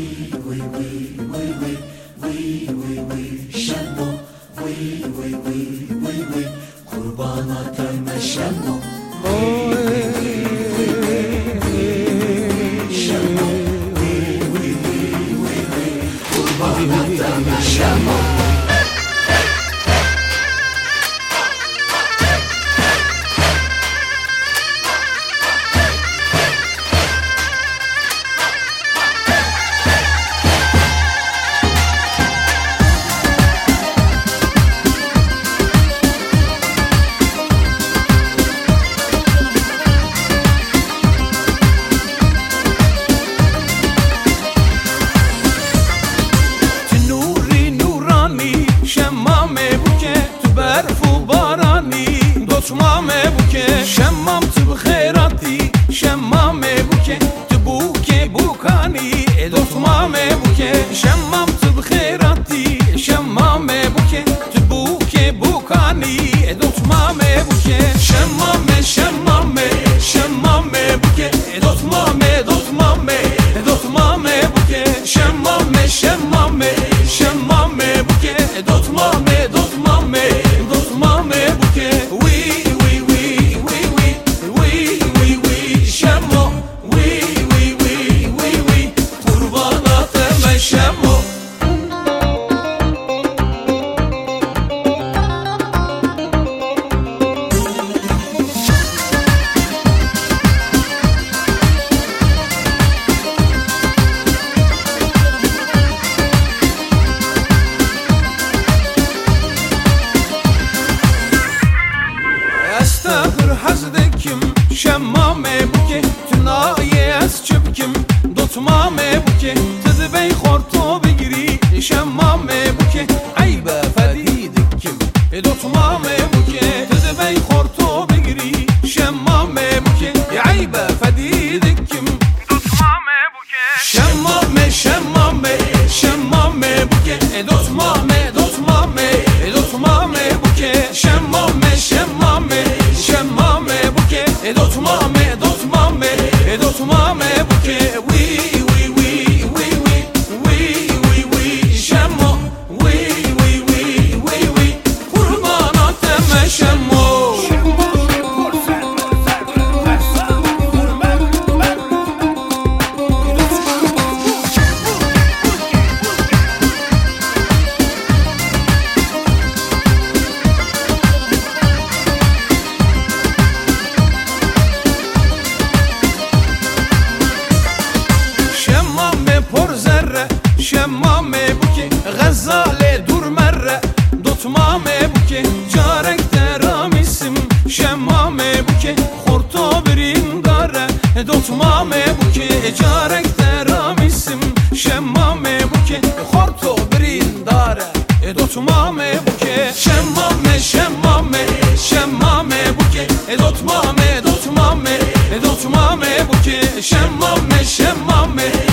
喂喂喂喂喂喂喂，山歌，喂喂喂喂喂，火把那带来山歌，دوتمام بوکه شمام تو بخیراتی شمام بوکه تو بوکه بوکانی دوتمام بوکه شمام تو بخیراتی Shame on me. unutmam buke Çarek deram isim Şemmame buke Horto birim dare Dotmame buke Çarek deram isim Şemmame buke Horto birim dare Dotmame buke Şemmame şemmame Şemmame buke Dotmame dotmame Dotmame buke Şemmame şemmame